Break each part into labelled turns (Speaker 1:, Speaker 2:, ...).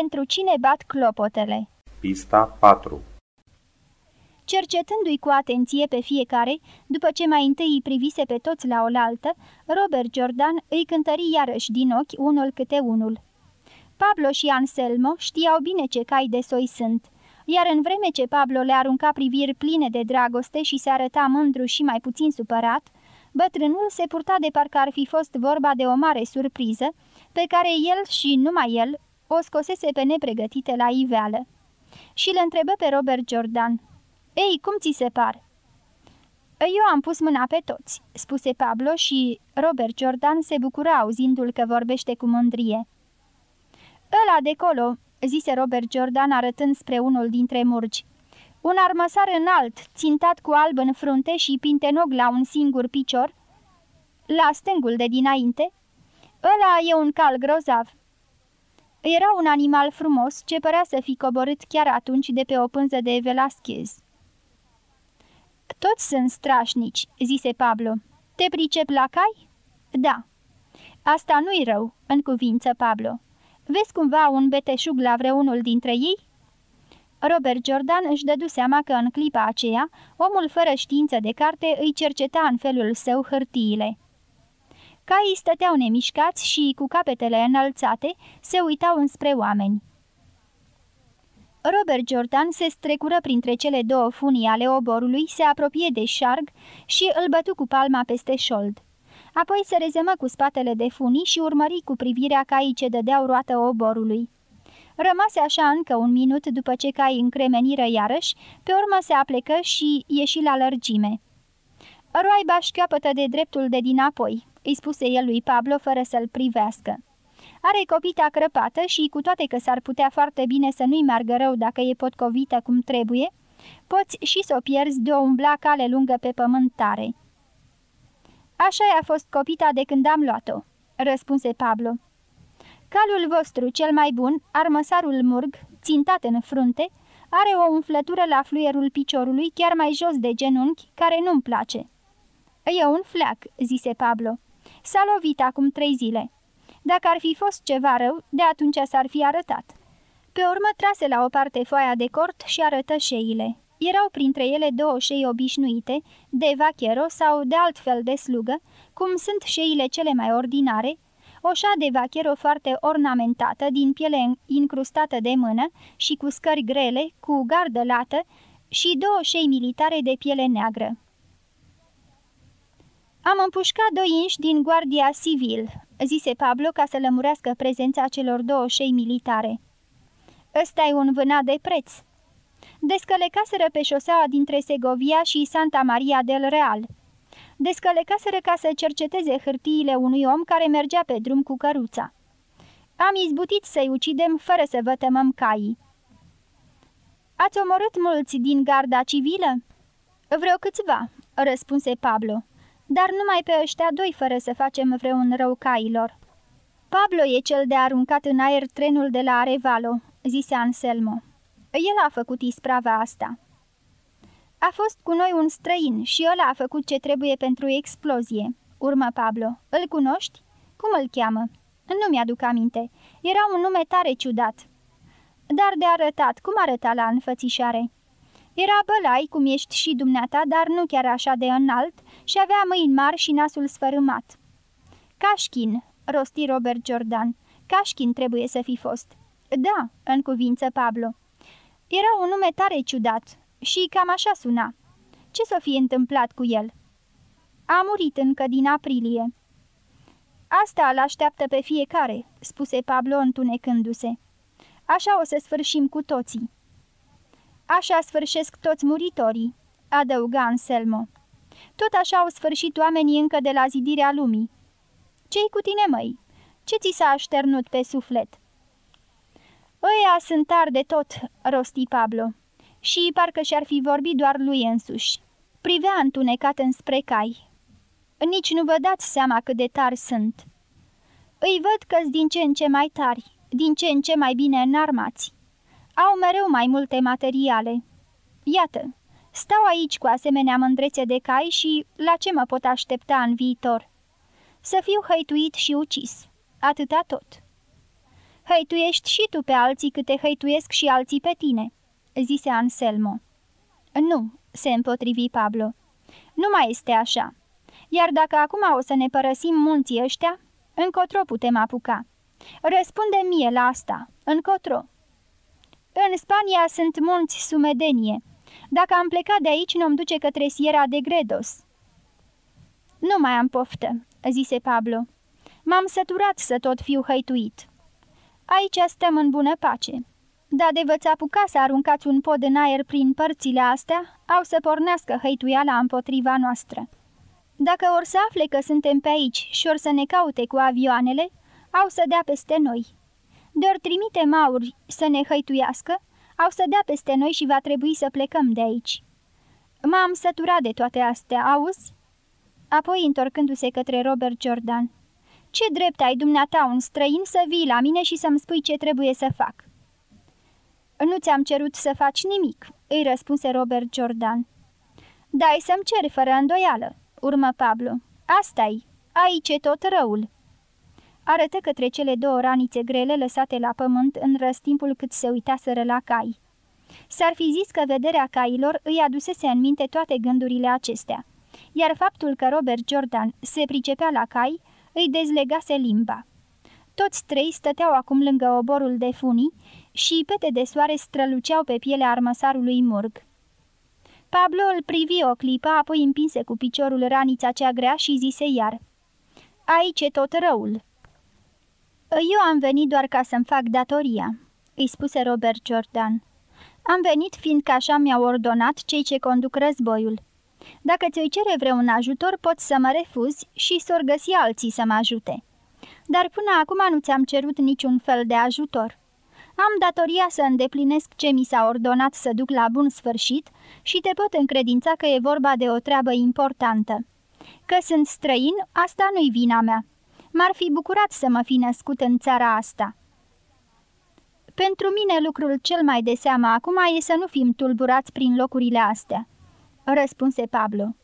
Speaker 1: Pentru cine bat clopotele?
Speaker 2: Pista 4
Speaker 1: Cercetându-i cu atenție pe fiecare, după ce mai întâi îi privise pe toți la oaltă, Robert Jordan îi cântări iarăși din ochi unul câte unul. Pablo și Anselmo știau bine ce cai de soi sunt, iar în vreme ce Pablo le arunca priviri pline de dragoste și se arăta mândru și mai puțin supărat, bătrânul se purta de parcă ar fi fost vorba de o mare surpriză, pe care el și numai el o scosese pe nepregătite la iveală. Și îl întrebă pe Robert Jordan. Ei, cum ți se par?" Eu am pus mâna pe toți," spuse Pablo și Robert Jordan se bucura auzindu-l că vorbește cu mândrie. Ăla de colo," zise Robert Jordan arătând spre unul dintre murgi. Un armăsar înalt, țintat cu alb în frunte și pintenog la un singur picior, la stângul de dinainte. Ăla e un cal grozav. Era un animal frumos ce părea să fi coborât chiar atunci de pe o pânză de Velasquez. Toți sunt strașnici," zise Pablo. Te pricep la cai?" Da." Asta nu-i rău," în cuvință Pablo. Vezi cumva un beteșug la vreunul dintre ei?" Robert Jordan își dădu seama că în clipa aceea, omul fără știință de carte îi cerceta în felul său hârtiile. Caii stăteau nemișcați și, cu capetele înălțate, se uitau înspre oameni. Robert Jordan se strecură printre cele două funii ale oborului, se apropie de șarg și îl bătu cu palma peste șold. Apoi se rezemă cu spatele de funii și urmări cu privirea caii ce dădeau roată oborului. Rămase așa încă un minut după ce caii încremeniră iarăși, pe urmă se aplecă și ieși la lărgime. Roaiba șchiopătă de dreptul de dinapoi, îi spuse el lui Pablo fără să-l privească. Are copita crăpată și, cu toate că s-ar putea foarte bine să nu-i meargă rău dacă e potcovită cum trebuie, poți și să o pierzi de o umbla cale lungă pe pământ tare. Așa a fost copita de când am luat-o," răspunse Pablo. Calul vostru cel mai bun, armăsarul murg, țintat în frunte, are o umflătură la fluierul piciorului chiar mai jos de genunchi, care nu-mi place." E un fleac," zise Pablo. S-a lovit acum trei zile. Dacă ar fi fost ceva rău, de atunci s-ar fi arătat." Pe urmă trase la o parte foaia de cort și arătă șeile. Erau printre ele două șei obișnuite, de vachero sau de altfel de slugă, cum sunt șeile cele mai ordinare, o șa de vachero foarte ornamentată, din piele incrustată de mână și cu scări grele, cu gardă lată, și două șei militare de piele neagră. Am împușcat doi inși din Guardia Civil, zise Pablo ca să lămurească prezența celor două șei militare. ăsta e un vânat de preț. Descălecaseră pe șoseaua dintre Segovia și Santa Maria del Real. Descălecaseră ca să cerceteze hârtiile unui om care mergea pe drum cu căruța. Am izbutit să-i ucidem fără să vă temăm caii. Ați omorât mulți din garda civilă?" Vreo câțiva," răspunse Pablo dar numai pe ăștia doi fără să facem vreun rău cailor. Pablo e cel de aruncat în aer trenul de la Arevalo, zise Anselmo. El a făcut isprava asta. A fost cu noi un străin și ăla a făcut ce trebuie pentru explozie, urmă Pablo. Îl cunoști? Cum îl cheamă? Nu mi-aduc aminte. Era un nume tare ciudat. Dar de arătat, cum arăta la înfățișare? Era bălai, cum ești și dumneata, dar nu chiar așa de înalt, și avea mâini mari și nasul sfărâmat. Cașchin, rosti Robert Jordan. Cașchin trebuie să fi fost. Da, în cuvință Pablo. Era un nume tare ciudat și cam așa suna. Ce s-o fi întâmplat cu el? A murit încă din aprilie. Asta îl așteaptă pe fiecare, spuse Pablo întunecându-se. Așa o să sfârșim cu toții. Așa sfârșesc toți muritorii, adăuga Anselmo. Tot așa au sfârșit oamenii încă de la zidirea lumii. Ce-i cu tine, măi? Ce ți s-a așternut pe suflet?" Ăia sunt tari de tot," rosti Pablo. Și parcă și-ar fi vorbit doar lui însuși. Privea întunecat înspre cai. Nici nu vă dați seama cât de tari sunt. Îi văd că din ce în ce mai tari, din ce în ce mai bine înarmați. Au mereu mai multe materiale. Iată, Stau aici cu asemenea mândrețe de cai și la ce mă pot aștepta în viitor? Să fiu hăituit și ucis. Atâta tot. Hăituiești și tu pe alții câte hăituiesc și alții pe tine," zise Anselmo. Nu," se împotrivi Pablo. Nu mai este așa. Iar dacă acum o să ne părăsim munții ăștia, încotro putem apuca. Răspunde mie la asta. Încotro. În Spania sunt munți sumedenie. Dacă am plecat de aici, nu-mi duce către Sierra de Gredos." Nu mai am poftă," zise Pablo. M-am săturat să tot fiu hăituit." Aici stăm în bună pace. Dar de vă apuca să aruncați un pod în aer prin părțile astea, au să pornească hăituiala împotriva noastră. Dacă or să afle că suntem pe aici și or să ne caute cu avioanele, au să dea peste noi. De ori trimite mauri să ne hăituiască, au să dea peste noi și va trebui să plecăm de aici. M-am săturat de toate astea, auzi? Apoi, întorcându-se către Robert Jordan, ce drept ai dumneata un străin să vii la mine și să-mi spui ce trebuie să fac?" Nu ți-am cerut să faci nimic," îi răspunse Robert Jordan. Dai să-mi ceri fără îndoială," urmă Pablo. Asta-i, aici e tot răul." Arătă către cele două ranițe grele lăsate la pământ în răstimpul cât se uitaseră la cai. S-ar fi zis că vederea cailor îi adusese în minte toate gândurile acestea, iar faptul că Robert Jordan se pricepea la cai îi dezlegase limba. Toți trei stăteau acum lângă oborul de funii și pete de soare străluceau pe pielea armăsarului murg. Pablo îl privi o clipă, apoi împinse cu piciorul ranița cea grea și zise iar. Aici e tot răul." Eu am venit doar ca să-mi fac datoria," îi spuse Robert Jordan. Am venit fiindcă așa mi-au ordonat cei ce conduc războiul. Dacă ți-o cere vreun ajutor, poți să mă refuzi și să-or găsi alții să mă ajute. Dar până acum nu ți-am cerut niciun fel de ajutor. Am datoria să îndeplinesc ce mi s-a ordonat să duc la bun sfârșit și te pot încredința că e vorba de o treabă importantă. Că sunt străin, asta nu-i vina mea. M-ar fi bucurat să mă fi născut în țara asta. Pentru mine lucrul cel mai de seamă acum e să nu fim tulburați prin locurile astea răspunse Pablo.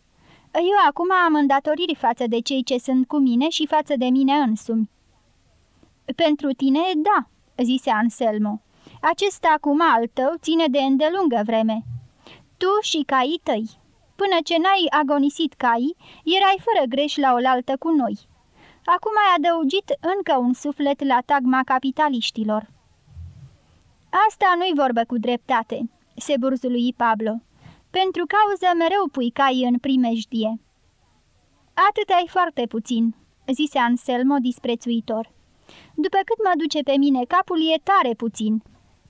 Speaker 1: Eu acum am îndatoriri față de cei ce sunt cu mine și față de mine însumi." Pentru tine, da," zise Anselmo. Acesta acum al tău ține de îndelungă vreme. Tu și caii tăi. Până ce n-ai agonisit caii, erai fără greș la oaltă cu noi. Acum ai adăugit încă un suflet la tagma capitaliștilor." Asta nu-i vorbă cu dreptate," se burzului Pablo. Pentru cauză mereu pui cai în primejdie." Atât ai foarte puțin," zise Anselmo disprețuitor. După cât mă duce pe mine capul e tare puțin.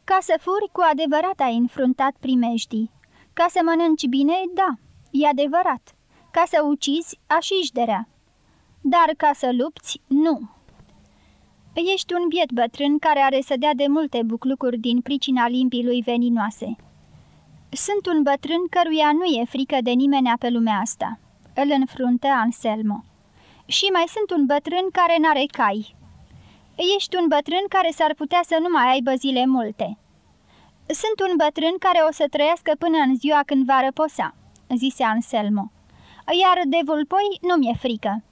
Speaker 1: Ca să furi, cu adevărat ai înfruntat primejdii. Ca să mănânci bine, da, e adevărat. Ca să ucizi, așișderea. Dar ca să lupți, nu. Ești un biet bătrân care are să dea de multe buclucuri din pricina limbii lui veninoase. Sunt un bătrân căruia nu e frică de nimenea pe lumea asta," îl înfruntă Anselmo. Și mai sunt un bătrân care n-are cai." Ești un bătrân care s-ar putea să nu mai aibă zile multe." Sunt un bătrân care o să trăiască până în ziua când va răposa," zise Anselmo. Iar de vulpoi nu mi-e frică."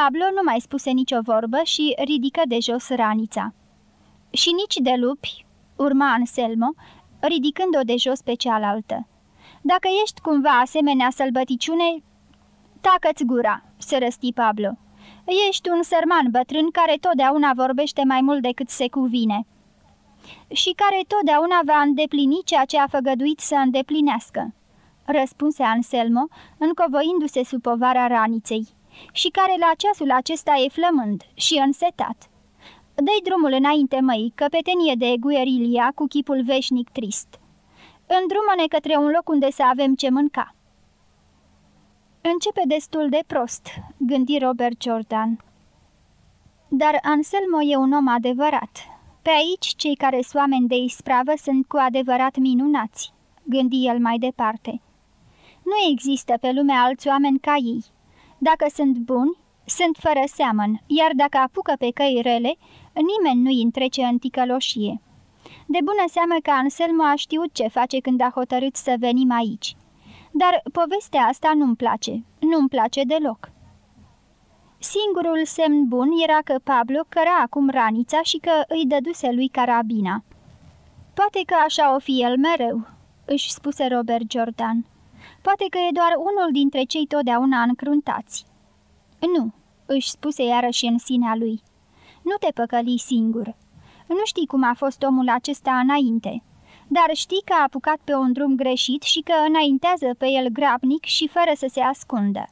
Speaker 1: Pablo nu mai spuse nicio vorbă și ridică de jos ranița. Și nici de lupi, urma Anselmo, ridicând-o de jos pe cealaltă. Dacă ești cumva asemenea sălbăticiune, tacă-ți gura, se răsti Pablo. Ești un sărman bătrân care totdeauna vorbește mai mult decât se cuvine și care totdeauna va îndeplini ceea ce a făgăduit să îndeplinească, răspunse Anselmo, încovoindu-se sub povara raniței, și care la ceasul acesta e flămând și însetat. Dă-i drumul înainte, măi, căpetenie de guerilia cu chipul veșnic trist. Îndrumă-ne către un loc unde să avem ce mânca." Începe destul de prost," gândi Robert Jordan. Dar Anselmo e un om adevărat. Pe aici, cei care sunt oameni de ispravă sunt cu adevărat minunați," gândi el mai departe. Nu există pe lume alți oameni ca ei. Dacă sunt buni, sunt fără seamăn, iar dacă apucă pe căi rele, nimeni nu-i întrece în ticăloșie. De bună seamă că Anselmo a știut ce face când a hotărât să venim aici. Dar povestea asta nu-mi place, nu-mi place deloc. Singurul semn bun era că Pablo căra acum ranița și că îi dăduse lui carabina. Poate că așa o fi el mereu, își spuse Robert Jordan. Poate că e doar unul dintre cei totdeauna încruntați. Nu, își spuse iarăși în sinea lui. Nu te păcăli singur. Nu știi cum a fost omul acesta înainte, dar știi că a apucat pe un drum greșit și că înaintează pe el grabnic și fără să se ascundă.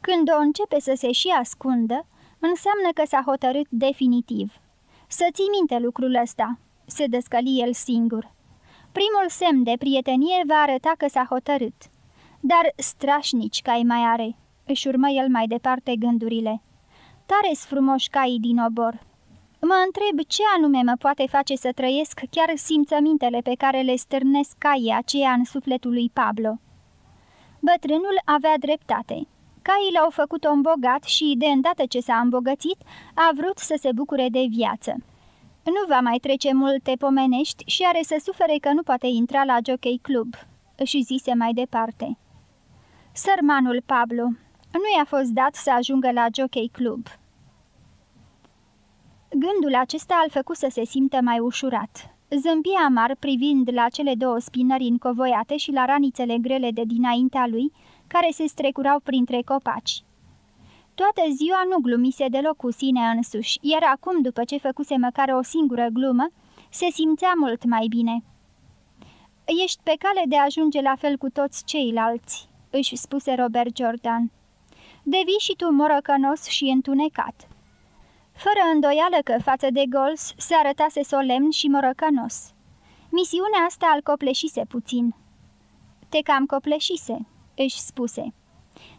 Speaker 1: Când o începe să se și ascundă, înseamnă că s-a hotărât definitiv. Să ții minte lucrul ăsta, se descăli el singur. Primul semn de prietenie va arăta că s-a hotărât. Dar strașnici cai mai are, își urmă el mai departe gândurile. Tare-s frumoși caii din obor. Mă întreb ce anume mă poate face să trăiesc chiar simțămintele pe care le stârnesc caii aceia în sufletul lui Pablo. Bătrânul avea dreptate. Caii l-au făcut om bogat și, de îndată ce s-a îmbogățit, a vrut să se bucure de viață. Nu va mai trece multe pomenești și are să sufere că nu poate intra la Jockey Club, își zise mai departe. Sărmanul Pablo, nu i-a fost dat să ajungă la Jockey Club. Gândul acesta îl făcut să se simtă mai ușurat. Zâmbi amar privind la cele două spinări încovoiate și la ranițele grele de dinaintea lui, care se strecurau printre copaci. Toată ziua nu glumise deloc cu sine însuși, iar acum, după ce făcuse măcar o singură glumă, se simțea mult mai bine. Ești pe cale de a ajunge la fel cu toți ceilalți," își spuse Robert Jordan. Devii și tu morocănos și întunecat." Fără îndoială că față de Gols se arătase solemn și morocănos. Misiunea asta îl copleșise puțin. Te cam copleșise," își spuse.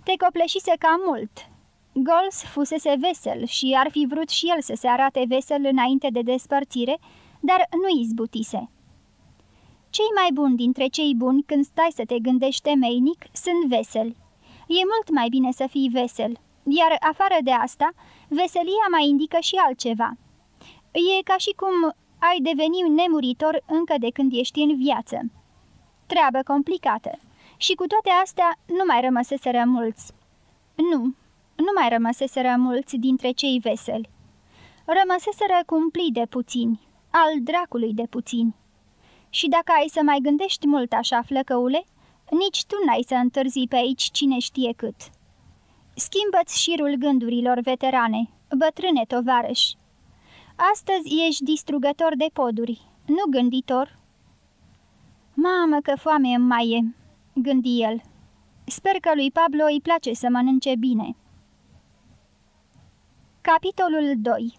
Speaker 1: Te copleșise cam mult." Gols fusese vesel și ar fi vrut și el să se arate vesel înainte de despărțire, dar nu izbutise. Cei mai buni dintre cei buni, când stai să te gândești temeinic, sunt veseli. E mult mai bine să fii vesel, iar afară de asta, veselia mai indică și altceva. E ca și cum ai deveni nemuritor încă de când ești în viață. Treabă complicată. Și cu toate astea nu mai rămăseseră mulți. Nu, nu mai rămăseseră mulți dintre cei veseli. Rămăseseră cumpli de puțini, al dracului de puțini. Și dacă ai să mai gândești mult așa, flăcăule, nici tu n-ai să întârzi pe aici cine știe cât. Schimbă-ți șirul gândurilor, veterane, bătrâne tovarăși. Astăzi ești distrugător de poduri, nu gânditor. Mamă, că foame îmi mai e, gândi el. Sper că lui Pablo îi place să mănânce bine. Capitolul 2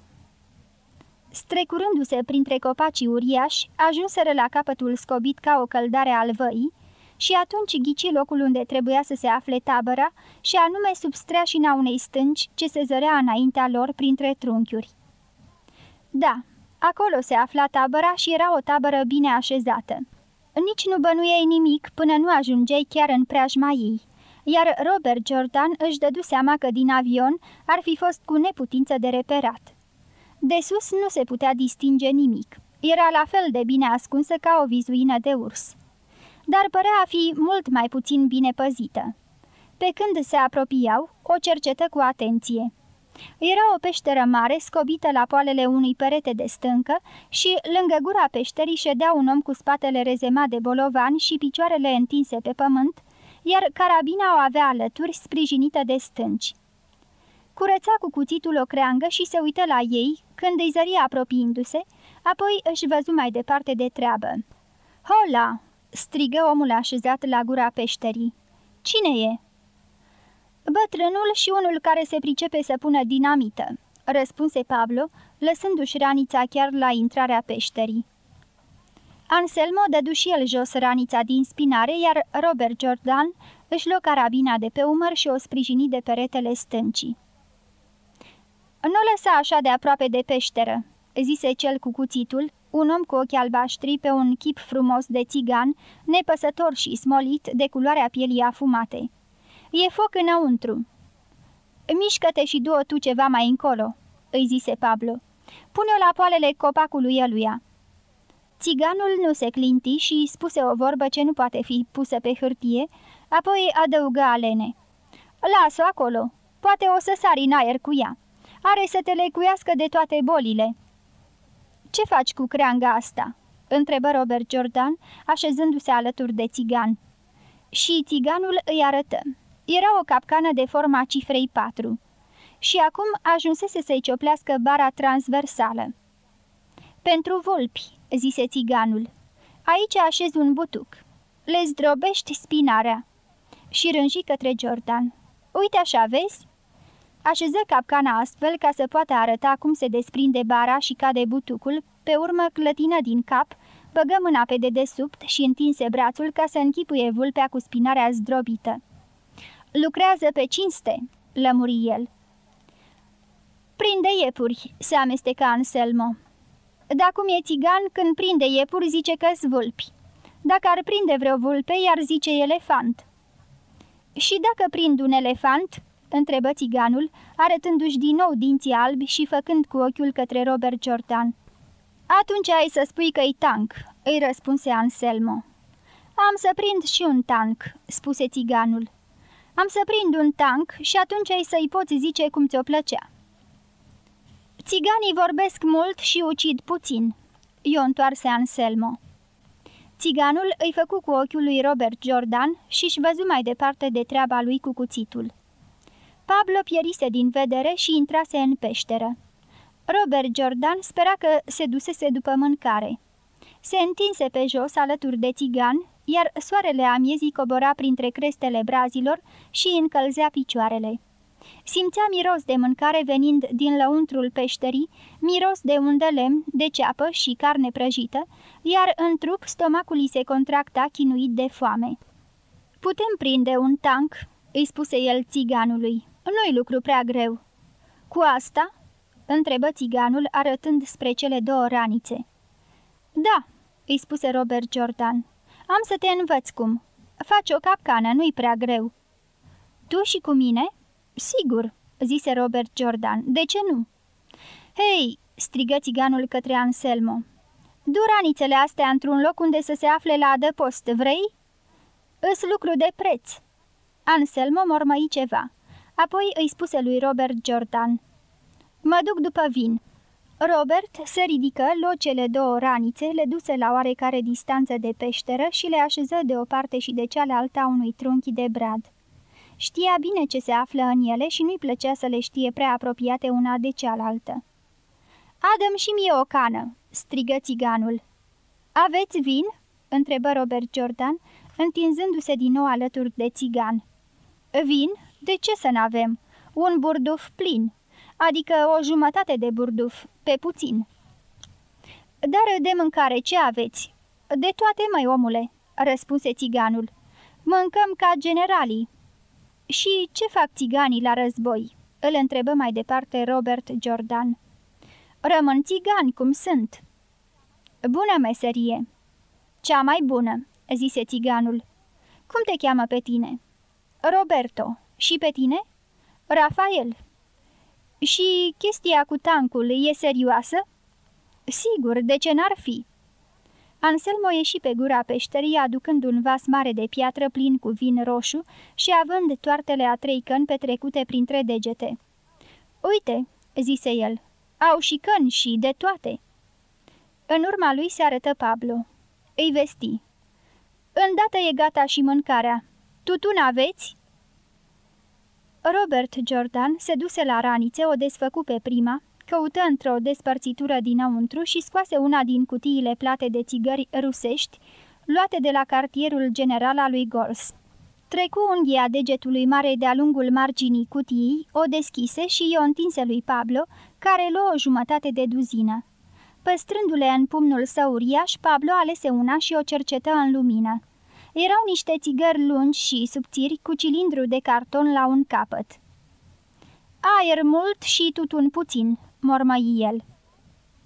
Speaker 1: Strecurându-se printre copacii uriași, ajunseră la capătul scobit ca o căldare al văii și atunci ghici locul unde trebuia să se afle tabăra și anume sub streașina unei stânci ce se zărea înaintea lor printre trunchiuri. Da, acolo se afla tabăra și era o tabără bine așezată. Nici nu bănuiei nimic până nu ajungeai chiar în preajma ei iar Robert Jordan își dădu seama că din avion ar fi fost cu neputință de reperat. De sus nu se putea distinge nimic. Era la fel de bine ascunsă ca o vizuină de urs. Dar părea a fi mult mai puțin bine păzită. Pe când se apropiau, o cercetă cu atenție. Era o peșteră mare, scobită la poalele unui perete de stâncă și, lângă gura peșterii, ședea un om cu spatele rezemat de bolovan și picioarele întinse pe pământ, iar carabina o avea alături, sprijinită de stânci. Curăța cu cuțitul o creangă și se uită la ei, când îi zări apropiindu-se, apoi își văzu mai departe de treabă. Hola!" strigă omul așezat la gura peșterii. Cine e?" Bătrânul și unul care se pricepe să pună dinamită," răspunse Pablo, lăsându-și ranița chiar la intrarea peșterii. Anselmo dădu și el jos ranița din spinare, iar Robert Jordan își luă carabina de pe umăr și o sprijini de peretele stâncii. Nu lăsa așa de aproape de peșteră," zise cel cu cuțitul, un om cu ochi albaștri pe un chip frumos de țigan, nepăsător și smolit de culoarea pielii afumate. E foc înăuntru." Mișcă-te și du-o tu ceva mai încolo," îi zise Pablo. Pune-o la poalele copacului eluia." Țiganul nu se clinti și spuse o vorbă ce nu poate fi pusă pe hârtie, apoi adăugă alene. Las-o acolo, Poate o să sari în aer cu ea. Are să te lecuiască de toate bolile." Ce faci cu creanga asta?" întrebă Robert Jordan, așezându-se alături de țigan. Și țiganul îi arătă. Era o capcană de forma cifrei 4. Și acum ajunsese să-i cioplească bara transversală. Pentru vulpi," zise țiganul. Aici așez un butuc. Le zdrobești spinarea." Și rânji către Jordan. Uite așa, vezi?" Așeză capcana astfel ca să poată arăta cum se desprinde bara și cade butucul, pe urmă clătină din cap, băgă mâna pe dedesubt și întinse brațul ca să închipuie vulpea cu spinarea zdrobită. Lucrează pe cinste," lămuri el. Prinde iepuri," se amesteca Anselmo. Dacă e țigan, când prinde iepuri, zice că-s vulpi. Dacă ar prinde vreo vulpe, iar zice elefant." Și dacă prind un elefant?" Întrebă țiganul, arătându-și din nou dinții albi și făcând cu ochiul către Robert Jordan. Atunci ai să spui că-i tank," îi răspunse Anselmo. Am să prind și un tank," spuse țiganul. Am să prind un tank și atunci ai să-i poți zice cum ți-o plăcea." Țiganii vorbesc mult și ucid puțin," i-o întoarse Anselmo. Țiganul îi făcu cu ochiul lui Robert Jordan și-și văzu mai departe de treaba lui cu cuțitul. Pablo pierise din vedere și intrase în peșteră. Robert Jordan spera că se dusese după mâncare. Se întinse pe jos alături de țigan, iar soarele amiezii cobora printre crestele brazilor și încălzea picioarele. Simțea miros de mâncare venind din lăuntrul peșterii, miros de un de lemn, de ceapă și carne prăjită, iar în trup stomacul îi se contracta chinuit de foame. Putem prinde un tank," îi spuse el țiganului. Nu-i lucru prea greu." Cu asta?" întrebă țiganul arătând spre cele două ranițe. Da," îi spuse Robert Jordan. Am să te învăț cum. Faci o capcană, nu-i prea greu." Tu și cu mine?" Sigur," zise Robert Jordan. De ce nu?" Hei!" strigă țiganul către Anselmo. Du ranițele astea într-un loc unde să se afle la adăpost, vrei?" Îs lucru de preț." Anselmo mormăi ceva. Apoi îi spuse lui Robert Jordan. Mă duc după vin." Robert se ridică, luă cele două ranițe, le duse la oarecare distanță de peșteră și le așeză de o parte și de cealaltă a unui trunchi de brad. Știa bine ce se află în ele și nu-i plăcea să le știe prea apropiate una de cealaltă. Adăm și mie o cană!" strigă țiganul. Aveți vin?" întrebă Robert Jordan, întinzându-se din nou alături de țigan. Vin? De ce să n-avem? Un burduf plin, adică o jumătate de burduf, pe puțin." Dar de mâncare ce aveți?" De toate, mai omule," răspunse țiganul. Mâncăm ca generalii." Și ce fac țiganii la război?" îl întrebă mai departe Robert Jordan. Rămân țigani cum sunt." Bună meserie!" Cea mai bună," zise țiganul. Cum te cheamă pe tine?" Roberto. Și pe tine?" Rafael." Și chestia cu tancul e serioasă?" Sigur, de ce n-ar fi?" Anselmo ieși pe gura peșterii aducând un vas mare de piatră plin cu vin roșu și având toartele a trei căni petrecute printre degete. Uite," zise el, au și căni și de toate." În urma lui se arătă Pablo. Îi vesti. Îndată e gata și mâncarea. Tutun aveți?" Robert Jordan se duse la ranițe, o desfăcu pe prima, căută într-o despărțitură dinăuntru și scoase una din cutiile plate de țigări rusești, luate de la cartierul general al lui Gors. Trecu unghia degetului mare de-a lungul marginii cutiei, o deschise și i-o întinse lui Pablo, care luă o jumătate de duzină. Păstrându-le în pumnul său uriaș, Pablo alese una și o cercetă în lumină. Erau niște țigări lungi și subțiri cu cilindru de carton la un capăt. Aer mult și tutun puțin, mormăi el.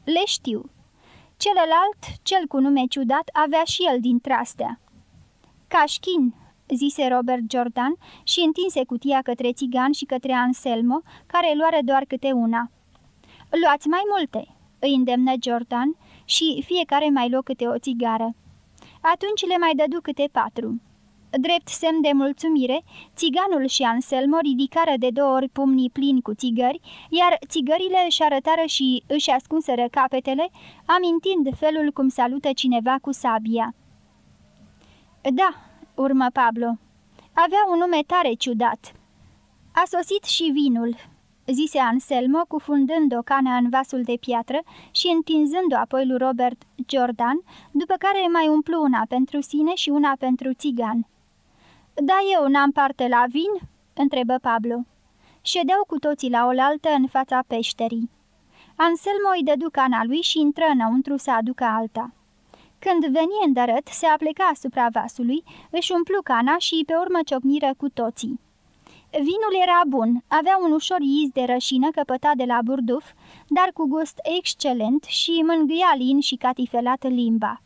Speaker 1: Le știu. Celălalt, cel cu nume ciudat, avea și el din trastea. Cașchin, zise Robert Jordan și întinse cutia către țigan și către Anselmo, care luare doar câte una. Luați mai multe, îi îndemnă Jordan și fiecare mai luă câte o țigară. Atunci le mai dădu câte patru. Drept semn de mulțumire, țiganul și Anselmo ridicară de două ori pumnii plini cu țigări, iar țigările își arătară și își ascunseră capetele, amintind felul cum salută cineva cu sabia. Da, urmă Pablo. Avea un nume tare ciudat. A sosit și vinul, zise Anselmo, cufundând o cană în vasul de piatră și întinzând-o apoi lui Robert Jordan, după care mai umplu una pentru sine și una pentru țigan. Da, eu n-am parte la vin?" întrebă Pablo. Ședeau cu toții la oaltă în fața peșterii. Anselmo îi dădu cana lui și intră înăuntru să aducă alta. Când veni îndărât, se apleca asupra vasului, își umplu cana și pe urmă ciocniră cu toții. Vinul era bun, avea un ușor iz de rășină căpătat de la burduf, dar cu gust excelent și mângâia lin și catifelat limba.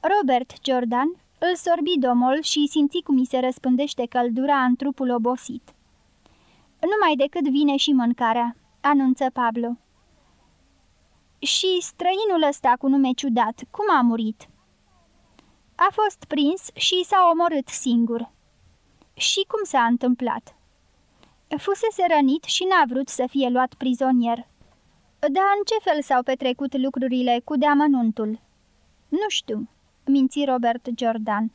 Speaker 1: Robert Jordan îl sorbi domol și simți cum îi se răspândește căldura în trupul obosit. Numai decât vine și mâncarea," anunță Pablo. Și străinul ăsta cu nume ciudat, cum a murit?" A fost prins și s-a omorât singur." Și cum s-a întâmplat?" Fusese rănit și n-a vrut să fie luat prizonier." Dar în ce fel s-au petrecut lucrurile cu deamănuntul?" Nu știu," minți Robert Jordan.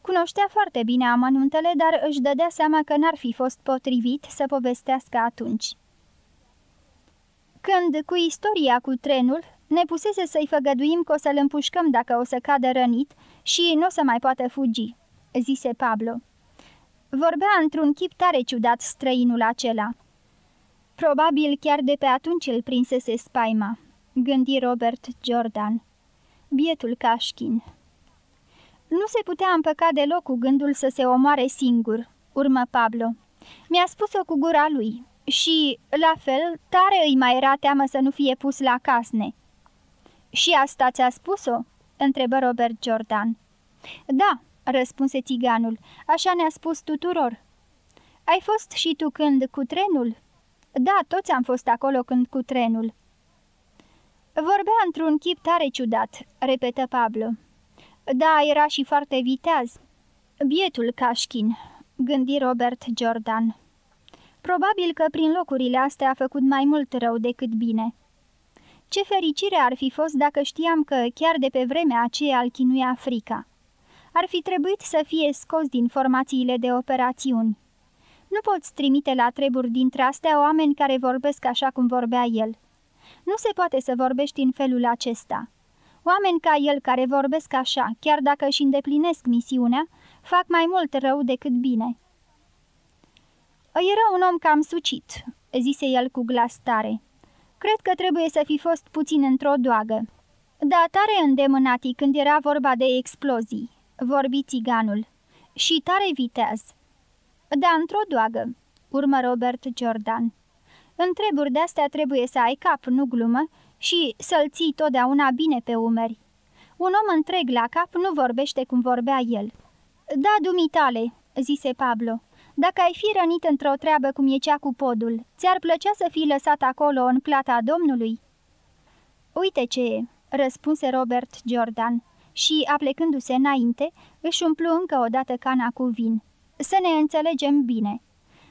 Speaker 1: Cunoștea foarte bine amănuntele, dar își dădea seama că n-ar fi fost potrivit să povestească atunci. Când, cu istoria cu trenul, ne pusese să-i făgăduim că o să-l împușcăm dacă o să cadă rănit și nu o să mai poată fugi, zise Pablo. Vorbea într-un chip tare ciudat străinul acela. Probabil chiar de pe atunci îl prinsese spaima, gândi Robert Jordan. Bietul Cașchin. Nu se putea împăca deloc cu gândul să se omoare singur, urmă Pablo. Mi-a spus-o cu gura lui și, la fel, tare îi mai era teamă să nu fie pus la casne. Și asta ți-a spus-o?" întrebă Robert Jordan. Da," răspunse țiganul, așa ne-a spus tuturor." Ai fost și tu când cu trenul?" Da, toți am fost acolo când cu trenul." Vorbea într-un chip tare ciudat," repetă Pablo. Da, era și foarte viteaz." Bietul Cașchin," gândi Robert Jordan. Probabil că prin locurile astea a făcut mai mult rău decât bine. Ce fericire ar fi fost dacă știam că chiar de pe vremea aceea al chinuia frica. Ar fi trebuit să fie scos din formațiile de operațiuni. Nu poți trimite la treburi dintre astea oameni care vorbesc așa cum vorbea el. Nu se poate să vorbești în felul acesta. Oameni ca el care vorbesc așa, chiar dacă își îndeplinesc misiunea, fac mai mult rău decât bine. Era un om cam sucit," zise el cu glas tare. Cred că trebuie să fi fost puțin într-o doagă." Da, tare îndemânatic când era vorba de explozii," vorbi țiganul. Și tare viteaz." Da, într-o doagă," urmă Robert Jordan. În treburi de-astea trebuie să ai cap, nu glumă, și să-l ții totdeauna bine pe umeri. Un om întreg la cap nu vorbește cum vorbea el. Da, dumitale," zise Pablo. Dacă ai fi rănit într-o treabă cum e cea cu podul, ți-ar plăcea să fii lăsat acolo în plata Domnului?" Uite ce e," răspunse Robert Jordan și, aplecându-se înainte, își umplu încă o dată cana cu vin. Să ne înțelegem bine.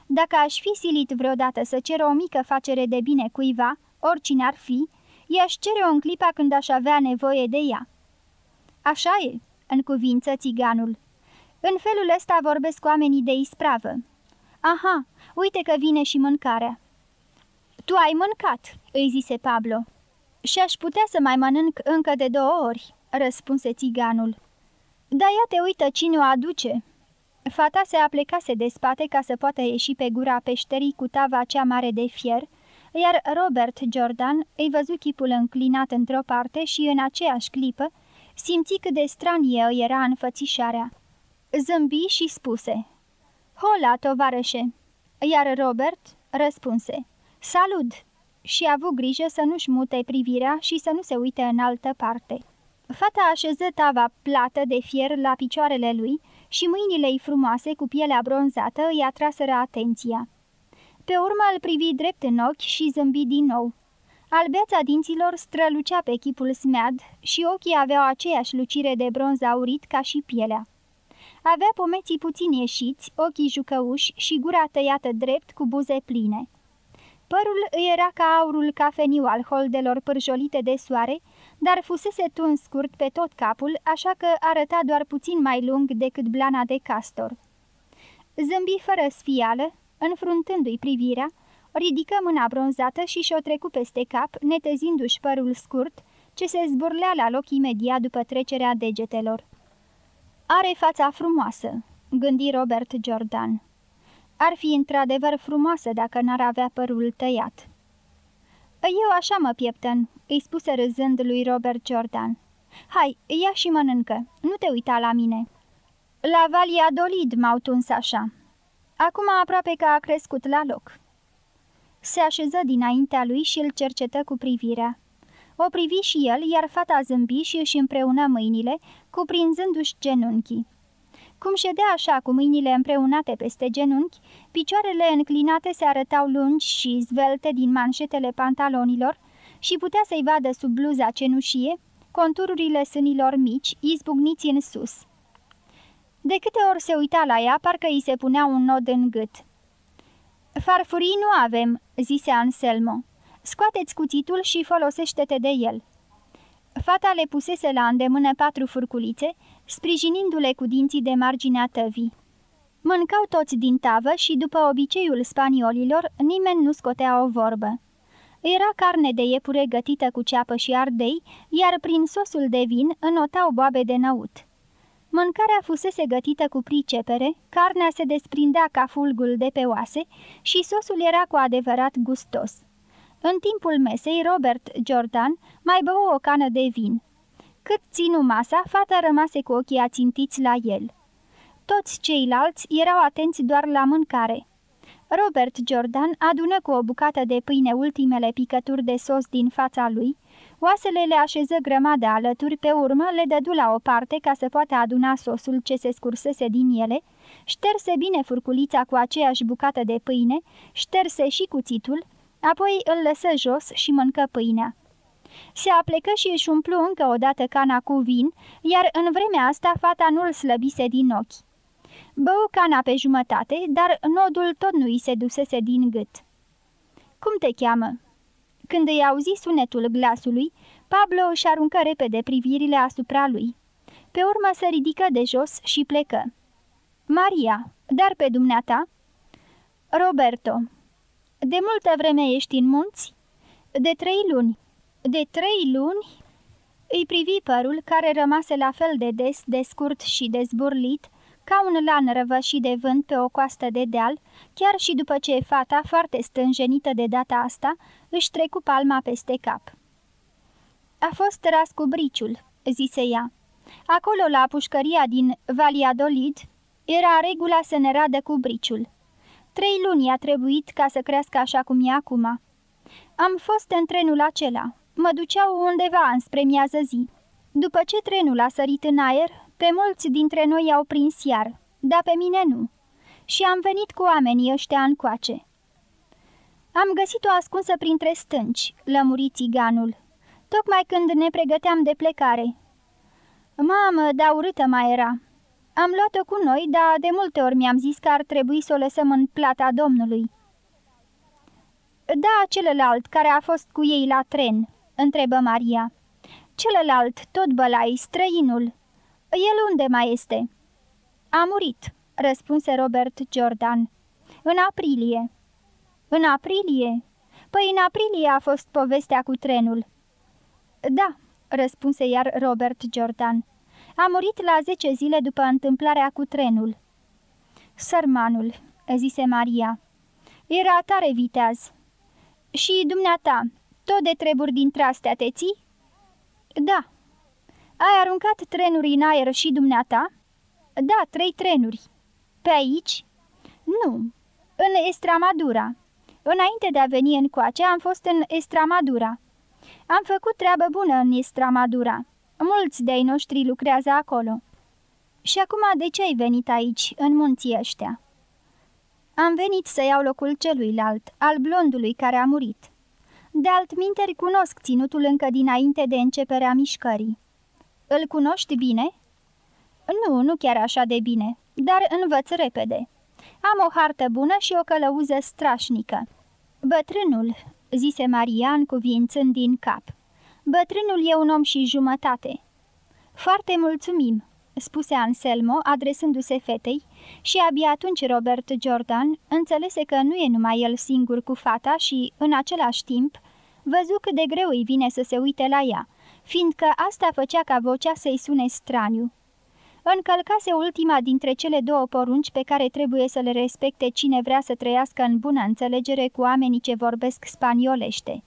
Speaker 1: Dacă aș fi silit vreodată să cer o mică facere de bine cuiva, oricine ar fi, i-aș cere-o în clipa când aș avea nevoie de ea." Așa e," în cuvință țiganul. În felul ăsta vorbesc oamenii de ispravă. Aha, uite că vine și mâncarea. Tu ai mâncat, îi zise Pablo. Și aș putea să mai mănânc încă de două ori, răspunse țiganul. Da ia te uită cine o aduce. Fata se aplecase de spate ca să poată ieși pe gura peșterii cu tava cea mare de fier, iar Robert Jordan îi văzu chipul înclinat într-o parte și în aceeași clipă simți cât de stranie era înfățișarea zâmbi și spuse Hola, tovarășe!" Iar Robert răspunse Salut! și a avut grijă să nu-și mute privirea și să nu se uite în altă parte. Fata așeză tava plată de fier la picioarele lui și mâinile ei frumoase cu pielea bronzată îi atraseră atenția. Pe urmă îl privi drept în ochi și zâmbi din nou. Albeața dinților strălucea pe chipul smead și ochii aveau aceeași lucire de bronz aurit ca și pielea. Avea pomeții puțin ieșiți, ochii jucăuși și gura tăiată drept cu buze pline. Părul îi era ca aurul cafeniu al holdelor pârjolite de soare, dar fusese tuns scurt pe tot capul, așa că arăta doar puțin mai lung decât blana de castor. Zâmbi fără sfială, înfruntându-i privirea, ridică mâna bronzată și și-o trecu peste cap, netezindu-și părul scurt, ce se zburlea la loc imediat după trecerea degetelor. Are fața frumoasă, gândi Robert Jordan. Ar fi într-adevăr frumoasă dacă n-ar avea părul tăiat. Eu așa mă pieptăn," îi spuse râzând lui Robert Jordan. Hai, ia și mănâncă, nu te uita la mine." La Dolid m-au tuns așa. Acum aproape că a crescut la loc." Se așeză dinaintea lui și îl cercetă cu privirea. O privi și el, iar fata zâmbi și își împreună mâinile, cuprinzându-și genunchii. Cum ședea așa, cu mâinile împreunate peste genunchi, picioarele înclinate se arătau lungi și zvelte din manșetele pantalonilor și putea să-i vadă sub bluza cenușie contururile sânilor mici, izbucniți în sus. De câte ori se uita la ea, parcă îi se punea un nod în gât. Farfurii nu avem," zise Anselmo. Scoateți cuțitul și folosește-te de el." Fata le pusese la îndemână patru furculițe, sprijinindu-le cu dinții de marginea tăvii. Mâncau toți din tavă și, după obiceiul spaniolilor, nimeni nu scotea o vorbă. Era carne de iepure gătită cu ceapă și ardei, iar prin sosul de vin înotau boabe de năut. Mâncarea fusese gătită cu pricepere, carnea se desprindea ca fulgul de pe oase și sosul era cu adevărat gustos. În timpul mesei, Robert Jordan mai bău o cană de vin. Cât ținu masa, fata rămase cu ochii ațintiți la el. Toți ceilalți erau atenți doar la mâncare. Robert Jordan adună cu o bucată de pâine ultimele picături de sos din fața lui, oasele le așeză grămadă alături, pe urmă le dădu la o parte ca să poată aduna sosul ce se scursese din ele, șterse bine furculița cu aceeași bucată de pâine, șterse și cuțitul, apoi îl lăsă jos și mâncă pâinea. Se aplecă și își umplu încă o dată cana cu vin, iar în vremea asta fata nu-l slăbise din ochi. Bău cana pe jumătate, dar nodul tot nu îi se dusese din gât. Cum te cheamă?" Când îi auzi sunetul glasului, Pablo își aruncă repede privirile asupra lui. Pe urmă se ridică de jos și plecă. Maria, dar pe dumneata?" Roberto, de multă vreme ești în munți?" De trei luni." De trei luni?" Îi privi părul, care rămase la fel de des, de scurt și de zburlit, ca un lan răvășit de vânt pe o coastă de deal, chiar și după ce fata, foarte stânjenită de data asta, își trecu palma peste cap. A fost ras cu briciul," zise ea. Acolo, la pușcăria din Valladolid, era regula să ne radă cu briciul. Trei luni a trebuit ca să crească așa cum e acum. Am fost în trenul acela. Mă duceau undeva înspre miază zi. După ce trenul a sărit în aer, pe mulți dintre noi au prins iar, dar pe mine nu. Și am venit cu oamenii ăștia încoace. Am găsit-o ascunsă printre stânci, lămuri țiganul, tocmai când ne pregăteam de plecare. Mamă, da urâtă mai era. Am luat-o cu noi, dar de multe ori mi-am zis că ar trebui să o lăsăm în plata Domnului." Da, celălalt care a fost cu ei la tren," întrebă Maria. Celălalt, tot bălai, străinul. El unde mai este?" A murit," răspunse Robert Jordan. În aprilie." În aprilie? Păi în aprilie a fost povestea cu trenul." Da," răspunse iar Robert Jordan. A murit la zece zile după întâmplarea cu trenul. Sărmanul, zise Maria. Era tare viteaz. Și dumneata, tot de treburi dintre astea te ții? Da. Ai aruncat trenuri în aer și dumneata? Da, trei trenuri. Pe aici? Nu, în Estramadura. Înainte de a veni încoace, am fost în Estramadura. Am făcut treabă bună în Estramadura. Mulți de-ai noștri lucrează acolo. Și acum de ce ai venit aici, în munții ăștia?" Am venit să iau locul celuilalt, al blondului care a murit. De altminteri cunosc ținutul încă dinainte de începerea mișcării. Îl cunoști bine?" Nu, nu chiar așa de bine, dar învăț repede. Am o hartă bună și o călăuză strașnică." Bătrânul," zise Marian cuvințând din cap. Bătrânul e un om și jumătate." Foarte mulțumim," spuse Anselmo, adresându-se fetei, și abia atunci Robert Jordan înțelese că nu e numai el singur cu fata și, în același timp, văzu cât de greu îi vine să se uite la ea, fiindcă asta făcea ca vocea să-i sune straniu. Încălcase ultima dintre cele două porunci pe care trebuie să le respecte cine vrea să trăiască în bună înțelegere cu oamenii ce vorbesc spaniolește.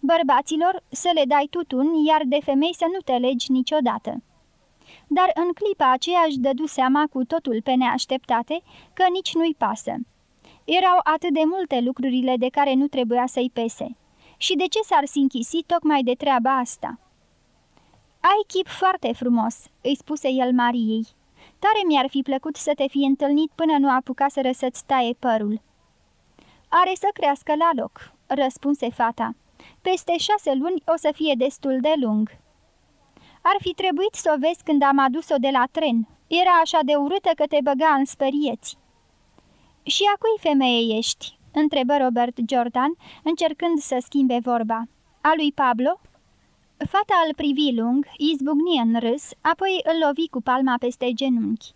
Speaker 1: Bărbaților să le dai tutun, iar de femei să nu te legi niciodată dar în clipa aceea își dădu seama cu totul pe neașteptate că nici nu-i pasă. Erau atât de multe lucrurile de care nu trebuia să-i pese. Și de ce s-ar sinchisi tocmai de treaba asta? Ai chip foarte frumos," îi spuse el Mariei. Tare mi-ar fi plăcut să te fi întâlnit până nu apuca să să-ți taie părul." Are să crească la loc," răspunse fata. Peste șase luni o să fie destul de lung." Ar fi trebuit să o vezi când am adus-o de la tren. Era așa de urâtă că te băga în sperieți." Și a cui femeie ești?" întrebă Robert Jordan, încercând să schimbe vorba. A lui Pablo?" Fata îl privi lung, izbucni în râs, apoi îl lovi cu palma peste genunchi.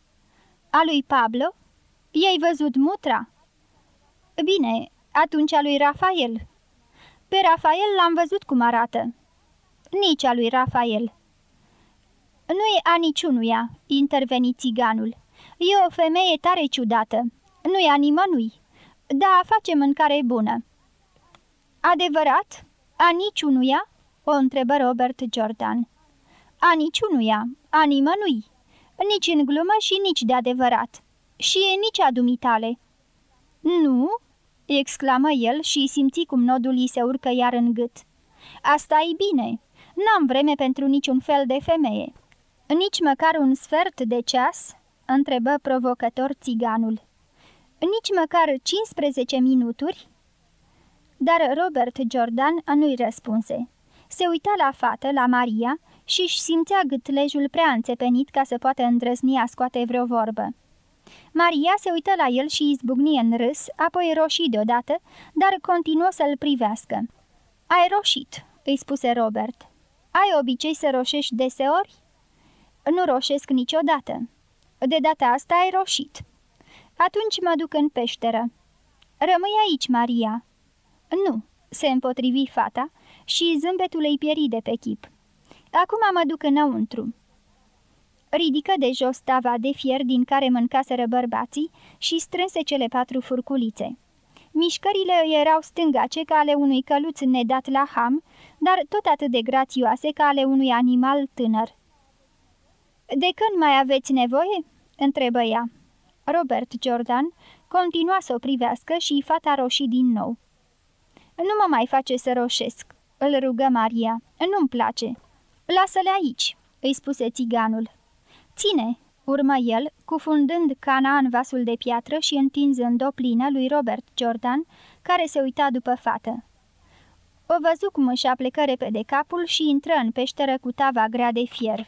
Speaker 1: A lui Pablo? I-ai văzut mutra?" Bine, atunci a lui Rafael." Pe Rafael l-am văzut cum arată." Nici a lui Rafael." Nu e a niciunuia," interveni țiganul. E o femeie tare ciudată. Nu e a nimănui. Da, face mâncare bună." Adevărat? A niciunuia?" o întrebă Robert Jordan. A niciunuia, a nimănui. Nici în glumă și nici de adevărat. Și nici a dumitale." Nu?" exclamă el și simți cum nodul îi se urcă iar în gât. Asta e bine. N-am vreme pentru niciun fel de femeie." Nici măcar un sfert de ceas?" întrebă provocător țiganul. Nici măcar 15 minuturi?" Dar Robert Jordan nu-i răspunse. Se uita la fată, la Maria, și își simțea gâtlejul prea înțepenit ca să poată îndrăzni a scoate vreo vorbă. Maria se uită la el și izbucni în râs, apoi roșii deodată, dar continuă să-l privească. Ai roșit," îi spuse Robert. Ai obicei să roșești deseori?" Nu roșesc niciodată. De data asta ai roșit. Atunci mă duc în peșteră. Rămâi aici, Maria." Nu," se împotrivi fata și zâmbetul îi pieri de pe chip. Acum mă duc înăuntru." Ridică de jos tava de fier din care mâncaseră bărbații și strânse cele patru furculițe. Mișcările erau stângace ca ale unui căluț nedat la ham, dar tot atât de grațioase ca ale unui animal tânăr. De când mai aveți nevoie?" întrebă ea. Robert Jordan continua să o privească și fata roșii din nou. Nu mă mai face să roșesc," îl rugă Maria. Nu-mi place." Lasă-le aici," îi spuse țiganul. Ține," urmă el, cufundând cana în vasul de piatră și întinzând o plină lui Robert Jordan, care se uita după fată. O văzu cum își aplecă repede capul și intră în peșteră cu tava grea de fier.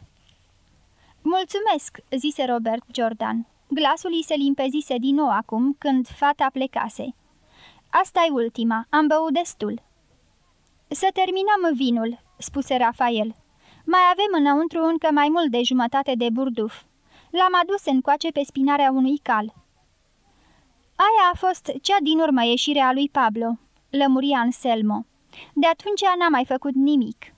Speaker 1: Mulțumesc," zise Robert Jordan. Glasul îi se limpezise din nou acum, când fata plecase. asta e ultima, am băut destul." Să terminăm vinul," spuse Rafael. Mai avem înăuntru încă mai mult de jumătate de burduf. L-am adus încoace pe spinarea unui cal." Aia a fost cea din urmă ieșire a lui Pablo," lămuria Anselmo. De atunci n-a mai făcut nimic."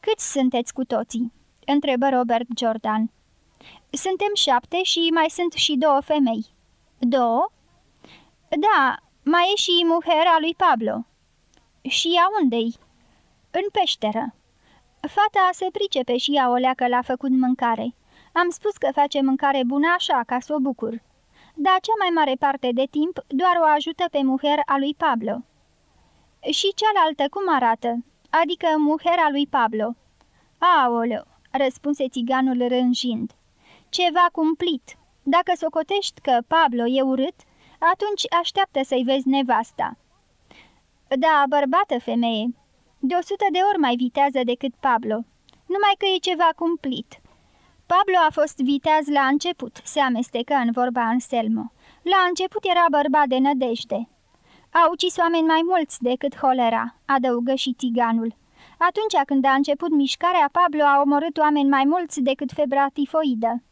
Speaker 1: Câți sunteți cu toții?" Întrebă Robert Jordan. Suntem șapte și mai sunt și două femei." Două?" Da, mai e și muhera lui Pablo." Și ea unde-i?" În peșteră." Fata se pricepe și ea o leacă la făcut mâncare. Am spus că face mâncare bună așa, ca să o bucur. Dar cea mai mare parte de timp doar o ajută pe muher a lui Pablo." Și cealaltă cum arată? Adică muhera lui Pablo." Aoleu, răspunse țiganul rânjind. Ceva cumplit. Dacă socotești că Pablo e urât, atunci așteaptă să-i vezi nevasta." Da, bărbată femeie. De o sută de ori mai vitează decât Pablo. Numai că e ceva cumplit. Pablo a fost viteaz la început, se amestecă în vorba Anselmo. La început era bărbat de nădejde. A ucis oameni mai mulți decât holera, adăugă și țiganul. Atunci când a început mișcarea, Pablo a omorât oameni mai mulți decât febra tifoidă.